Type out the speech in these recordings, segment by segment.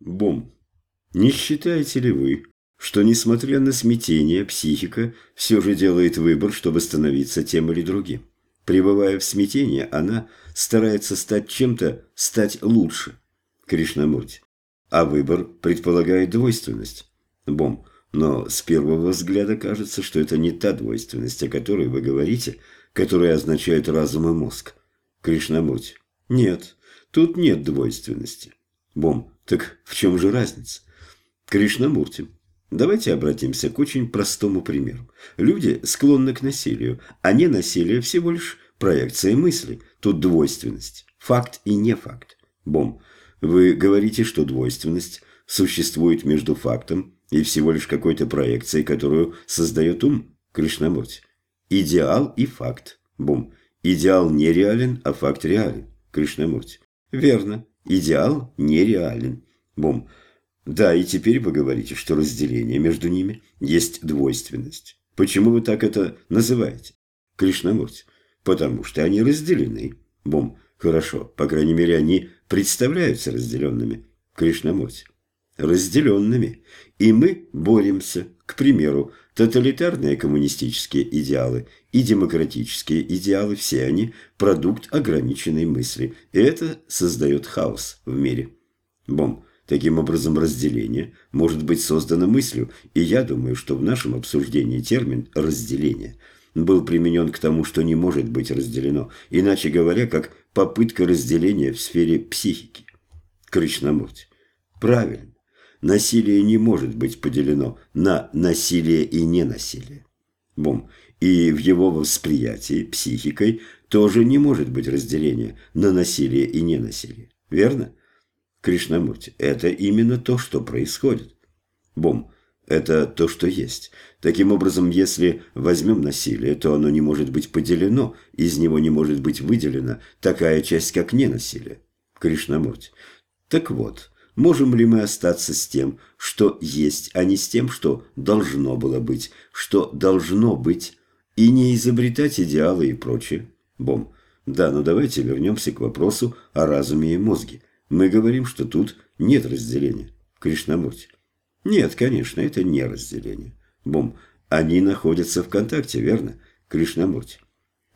Бом, не считаете ли вы, что, несмотря на смятение, психика все же делает выбор, чтобы становиться тем или другим? Пребывая в смятении, она старается стать чем-то, стать лучше. Кришнамурти. А выбор предполагает двойственность. Бом, но с первого взгляда кажется, что это не та двойственность, о которой вы говорите, которая означает разум и мозг. Кришнамурти. Нет, тут нет двойственности. Бом, так в чем же разница? Кришнамурти. Давайте обратимся к очень простому примеру. Люди склонны к насилию, а не насилие всего лишь проекция мысли. Тут двойственность. Факт и не факт. Бом, вы говорите, что двойственность существует между фактом и всего лишь какой-то проекцией, которую создает ум Кришнамурти. Идеал и факт. Бум. Идеал нереален, а факт реален. Кришнамурти. Верно. Идеал нереален. Бум. Да, и теперь вы говорите, что разделение между ними есть двойственность. Почему вы так это называете? Кришнамурти. Потому что они разделены. Бум. Хорошо. По крайней мере, они представляются разделенными. Кришнамурти. Разделенными. И мы боремся. К примеру, тоталитарные коммунистические идеалы и демократические идеалы, все они – продукт ограниченной мысли. И это создает хаос в мире. Бом. Таким образом, разделение может быть создано мыслью, и я думаю, что в нашем обсуждении термин «разделение» был применен к тому, что не может быть разделено, иначе говоря, как попытка разделения в сфере психики. Кришнамурти. Правильно. Насилие не может быть поделено на насилие и ненасилие. Бом. И в его восприятии психикой тоже не может быть разделения на насилие и ненасилие. Верно? Кришнамурти, это именно то, что происходит. Бом, это то, что есть. Таким образом, если возьмем насилие, то оно не может быть поделено, из него не может быть выделена такая часть, как ненасилие. Кришнамурти. Так вот, можем ли мы остаться с тем, что есть, а не с тем, что должно было быть, что должно быть, и не изобретать идеалы и прочее? Бом. Да, но давайте вернемся к вопросу о разуме и мозге. Мы говорим, что тут нет разделения. Кришнамурти. Нет, конечно, это не разделение. Бом, они находятся в контакте, верно? Кришнамурти.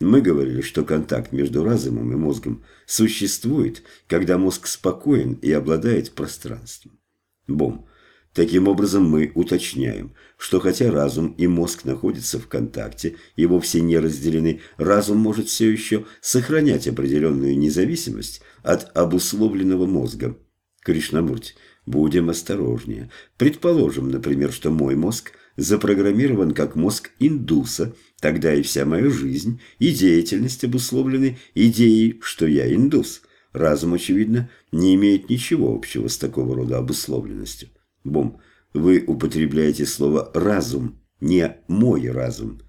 Мы говорили, что контакт между разумом и мозгом существует, когда мозг спокоен и обладает пространством. Бом. Таким образом, мы уточняем, что хотя разум и мозг находятся в контакте и вовсе не разделены, разум может все еще сохранять определенную независимость от обусловленного мозга. Кришнамурти, будем осторожнее. Предположим, например, что мой мозг запрограммирован как мозг индуса, тогда и вся моя жизнь и деятельность обусловлены идеей, что я индус. Разум, очевидно, не имеет ничего общего с такого рода обусловленностью. Бом, вы употребляете слово «разум», не «мой разум».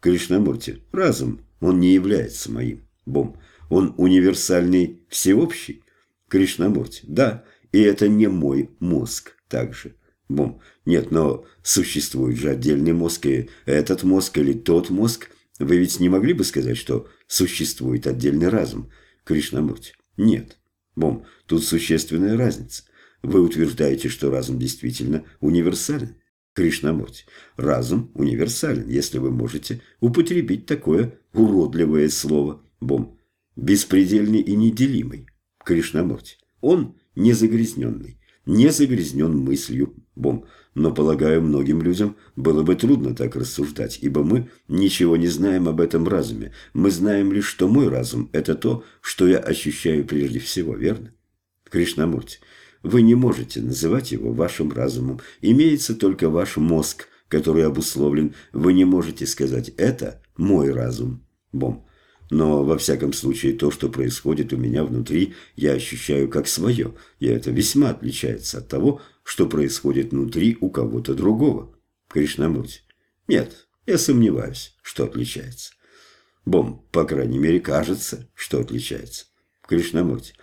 Кришнамурти, разум, он не является моим. Бом, он универсальный, всеобщий. Кришнамурти, да, и это не мой мозг также. Бом, нет, но существует же отдельный мозг, и этот мозг или тот мозг. Вы ведь не могли бы сказать, что существует отдельный разум? Кришнамурти, нет. Бом, тут существенная разница. Вы утверждаете, что разум действительно универсален? Кришнамурти, разум универсален, если вы можете употребить такое уродливое слово. Бом, беспредельный и неделимый. Кришнамурти, он не загрязненный, не загрязнен мыслью. Бом, но, полагаю, многим людям было бы трудно так рассуждать, ибо мы ничего не знаем об этом разуме. Мы знаем лишь, что мой разум – это то, что я ощущаю прежде всего, верно? Кришнамурти, вы не можете называть его вашим разумом. Имеется только ваш мозг, который обусловлен. Вы не можете сказать «это мой разум». Бом. Но, во всяком случае, то, что происходит у меня внутри, я ощущаю как свое, и это весьма отличается от того, что происходит внутри у кого-то другого. Кришнамурти. Нет, я сомневаюсь, что отличается. Бом, по крайней мере, кажется, что отличается. Кришнамурти.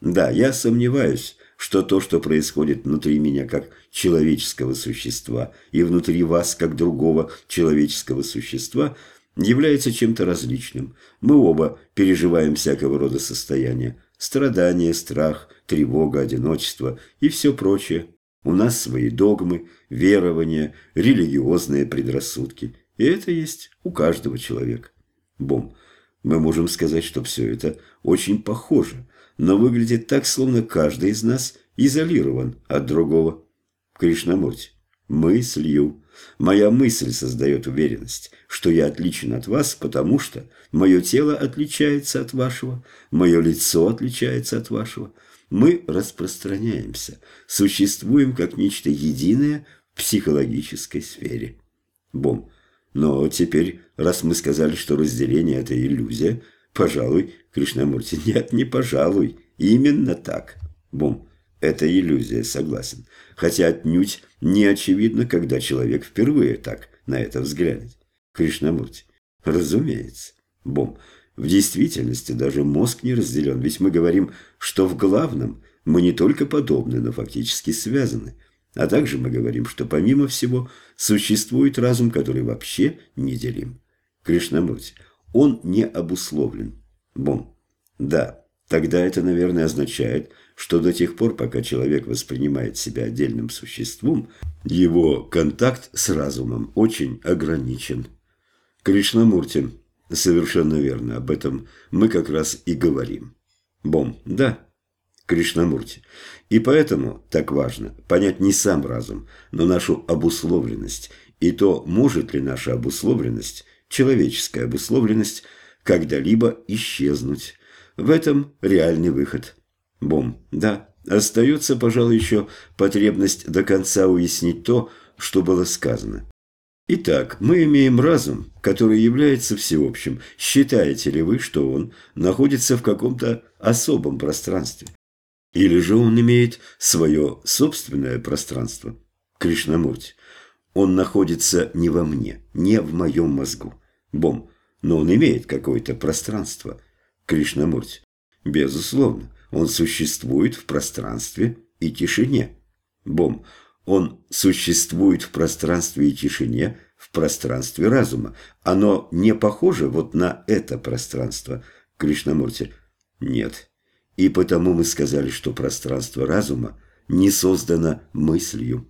Да, я сомневаюсь, что то, что происходит внутри меня как человеческого существа и внутри вас как другого человеческого существа, является чем-то различным. Мы оба переживаем всякого рода состояния. Страдания, страх, тревога, одиночество и все прочее. У нас свои догмы, верования, религиозные предрассудки. И это есть у каждого человека. Бом, мы можем сказать, что все это очень похоже, но выглядит так, словно каждый из нас изолирован от другого. Кришнамурти, мыслью. Моя мысль создает уверенность, что я отличен от вас, потому что мое тело отличается от вашего, мое лицо отличается от вашего. Мы распространяемся, существуем как нечто единое в психологической сфере. Бом. Но теперь, раз мы сказали, что разделение – это иллюзия, пожалуй, Кришнамурти, нет, не пожалуй, именно так. Бом. Это иллюзия, согласен. Хотя отнюдь не очевидно, когда человек впервые так на это взглянет. Кришнамурти. Разумеется. Бом. В действительности даже мозг не разделен, ведь мы говорим, что в главном мы не только подобны, но фактически связаны. А также мы говорим, что помимо всего существует разум, который вообще неделим. Кришнамурти. Он не обусловлен. Бом. Да, тогда это, наверное, означает, что до тех пор, пока человек воспринимает себя отдельным существом, его контакт с разумом очень ограничен. Кришнамурти, совершенно верно, об этом мы как раз и говорим. Бом, да, Кришнамурти. И поэтому так важно понять не сам разум, но нашу обусловленность, и то, может ли наша обусловленность, человеческая обусловленность, когда-либо исчезнуть. В этом реальный выход – Бом. Да, остается, пожалуй, еще потребность до конца уяснить то, что было сказано. Итак, мы имеем разум, который является всеобщим. Считаете ли вы, что он находится в каком-то особом пространстве? Или же он имеет свое собственное пространство? Кришнамурти. Он находится не во мне, не в моем мозгу. Бом. Но он имеет какое-то пространство. Кришнамурти. Безусловно. Он существует в пространстве и тишине. Бом. Он существует в пространстве и тишине, в пространстве разума. Оно не похоже вот на это пространство, Кришнамурти? Нет. И потому мы сказали, что пространство разума не создано мыслью.